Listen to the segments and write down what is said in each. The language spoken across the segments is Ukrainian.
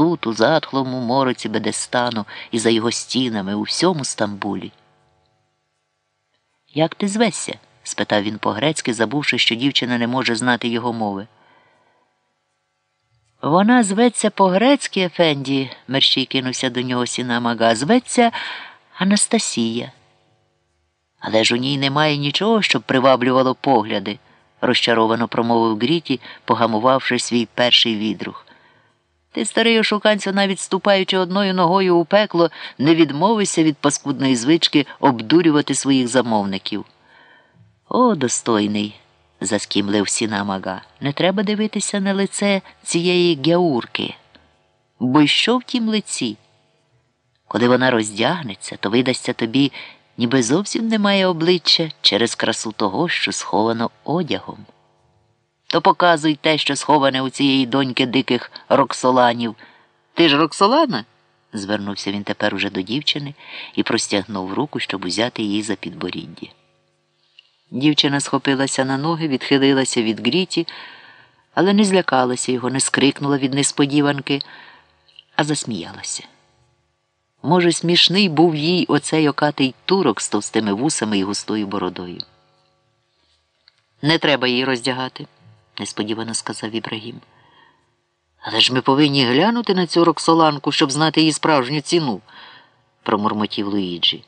тут, у затхлому мороці Бедестану і за його стінами у всьому Стамбулі. Як ти звешся? спитав він по-грецьки, забувши, що дівчина не може знати його мови. Вона зветься по-грецьки, Ефенді, мерщій кинувся до нього сіна мага, зветься Анастасія. Але ж у ній немає нічого, щоб приваблювало погляди, розчаровано промовив Гріті, погамувавши свій перший відрух. Ти, старий ошуканцю, навіть ступаючи одною ногою у пекло, не відмовишся від паскудної звички обдурювати своїх замовників. О, достойний, заскімлив сіна мага, не треба дивитися на лице цієї гяурки. Бо що в тім лиці? Коли вона роздягнеться, то видасться тобі, ніби зовсім немає обличчя через красу того, що сховано одягом. То показуй те, що сховане у цієї доньки диких роксоланів. Ти ж Роксолана? звернувся він тепер уже до дівчини і простягнув руку, щоб узяти її за підборіддя. Дівчина схопилася на ноги, відхилилася від гріті, але не злякалася його, не скрикнула від несподіванки, а засміялася. Може, смішний був їй оцей окатий турок з товстими вусами і густою бородою. Не треба її роздягати, несподівано сказав Ібрагім. Але ж ми повинні глянути на цю роксоланку, щоб знати її справжню ціну, промурмотів Луїджі.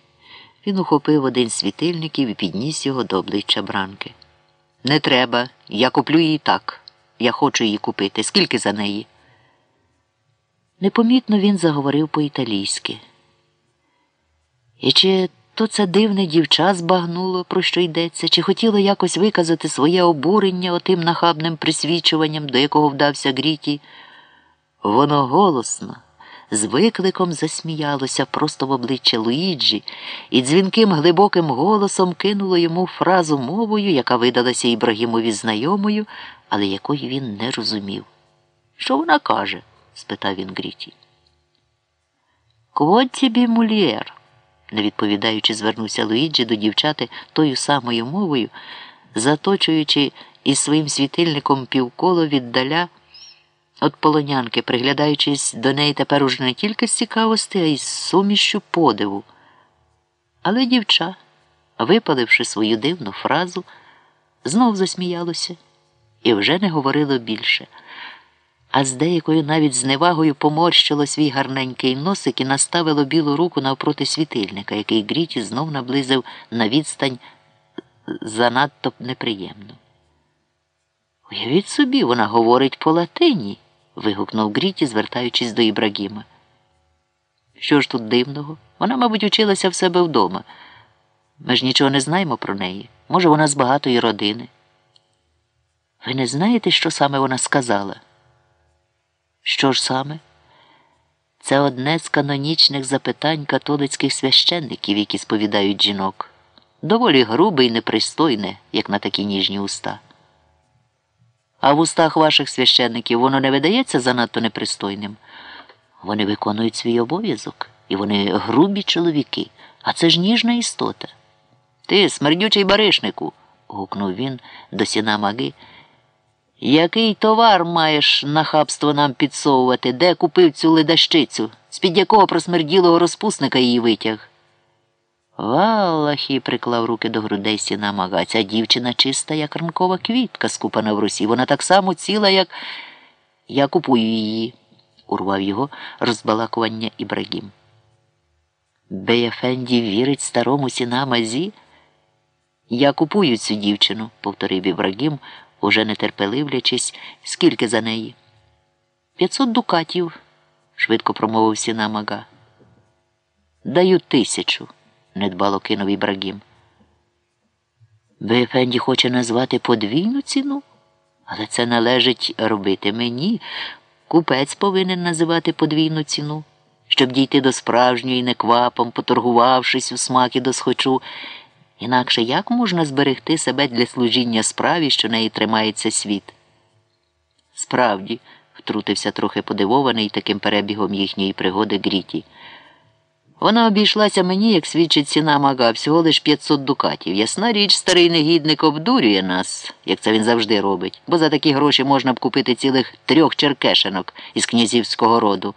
Він ухопив один з світильників і підніс його до обличчя бранки. Не треба, я куплю її так. Я хочу її купити. Скільки за неї? Непомітно він заговорив по-італійськи. І чи то це дивне дівча збагнуло, про що йдеться, чи хотіло якось виказати своє обурення отим нахабним присвічуванням, до якого вдався Гріті? Воно голосно, з викликом засміялося просто в обличчя Луїджі і дзвінким глибоким голосом кинуло йому фразу мовою, яка видалася Ібрагімові знайомою, але якої він не розумів. Що вона каже? спитав він Гріті. Квотібі мулієр, не відповідаючи, звернувся Луїджі до дівчати тою самою мовою, заточуючи із своїм світильником півколо віддаля от полонянки, приглядаючись до неї тепер уже не тільки з цікавості, а й з сумішчю подиву. Але дівча, випаливши свою дивну фразу, знов засміялося і вже не говорило більше а з деякою навіть зневагою поморщило свій гарненький носик і наставило білу руку навпроти світильника, який Гріті знов наблизив на відстань занадто неприємно. Уявіть собі, вона говорить по латині. вигукнув Гріті, звертаючись до Ібрагіма. Що ж тут дивного? Вона, мабуть, училася в себе вдома. Ми ж нічого не знаємо про неї. Може, вона з багатої родини. Ви не знаєте, що саме вона сказала? Що ж саме? Це одне з канонічних запитань католицьких священників, які сповідають жінок. Доволі грубе і непристойне, як на такі ніжні уста. А в устах ваших священників воно не видається занадто непристойним. Вони виконують свій обов'язок, і вони грубі чоловіки, а це ж ніжна істота. Ти, смердючий баришнику, гукнув він до сіна маги. Який товар маєш нахабство нам підсовувати, де купив цю ледащицю, з під якого просмерділого розпусника її витяг? Валахі приклав руки до грудей сіна мага. Ця дівчина чиста, як ранкова квітка, скупана в русі. Вона так само ціла, як я купую її, урвав його розбалакування Ібрагім. Беєфенді вірить старому сіна мазі? Я купую цю дівчину, повторив Ібрагім уже нетерпеливлячись, скільки за неї. П'ятсот дукатів, швидко промовив сіна мага. Даю тисячу, недбало кинув Ібрагім. Бефенді хоче назвати подвійну ціну, але це належить робити мені. Купець повинен називати подвійну ціну, щоб дійти до справжньої неквапом, поторгувавшись у смаки досхочу. Інакше як можна зберегти себе для служіння справі, що неї тримається світ? Справді, втрутився трохи подивований таким перебігом їхньої пригоди Гріті. Вона обійшлася мені, як свідчить ціна мага, всього лиш 500 дукатів. Ясна річ, старий негідник обдурює нас, як це він завжди робить, бо за такі гроші можна б купити цілих трьох черкешенок із князівського роду.